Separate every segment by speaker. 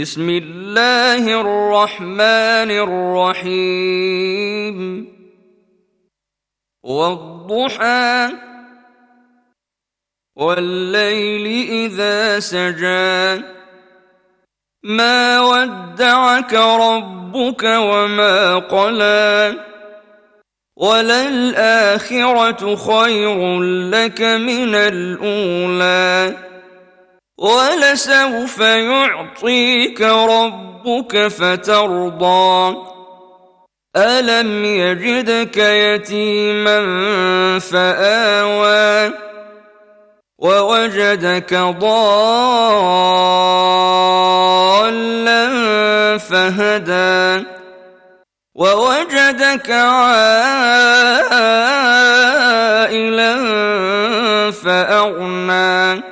Speaker 1: بسم الله الرحمن الرحيم. والضحى والليل إذا سجى. ما ودعك ربك وما قلى. وللآخرة خير لك من الأولى. ولسوف يعطيك ربك فترضى. ألم يجدك يتيما فآوى ووجدك ضالا فهدى ووجدك عائلا فأغنى.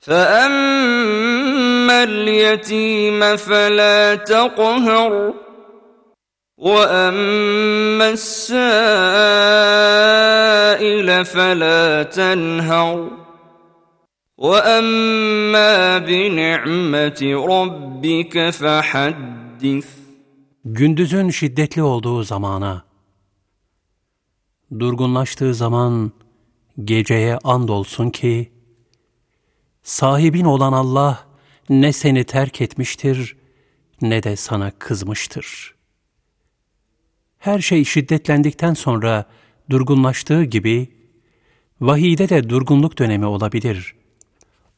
Speaker 1: فأما اليتيم فلا تقهر وأما السائل فلا تنهر وأما بنعمة ربك فحدث
Speaker 2: Gündüzün şiddetli olduğu zamana, durgunlaştığı zaman geceye andolsun ki, sahibin olan Allah ne seni terk etmiştir ne de sana kızmıştır. Her şey şiddetlendikten sonra durgunlaştığı gibi, vahide de durgunluk dönemi olabilir.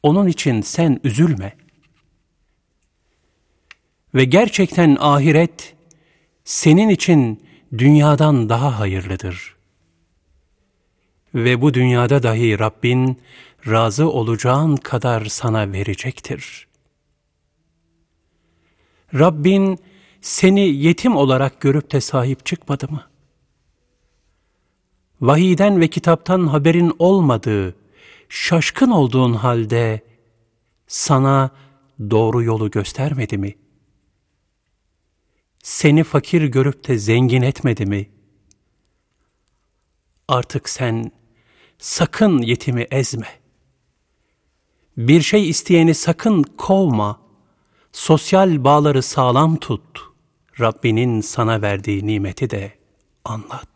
Speaker 2: Onun için sen üzülme. Ve gerçekten ahiret, senin için dünyadan daha hayırlıdır. Ve bu dünyada dahi Rabbin razı olacağın kadar sana verecektir. Rabbin seni yetim olarak görüp de sahip çıkmadı mı? Vahiden ve kitaptan haberin olmadığı, şaşkın olduğun halde sana doğru yolu göstermedi mi? Seni fakir görüp de zengin etmedi mi? Artık sen sakın yetimi ezme. Bir şey isteyeni sakın kovma. Sosyal bağları sağlam tut. Rabbinin sana verdiği nimeti de anlat.''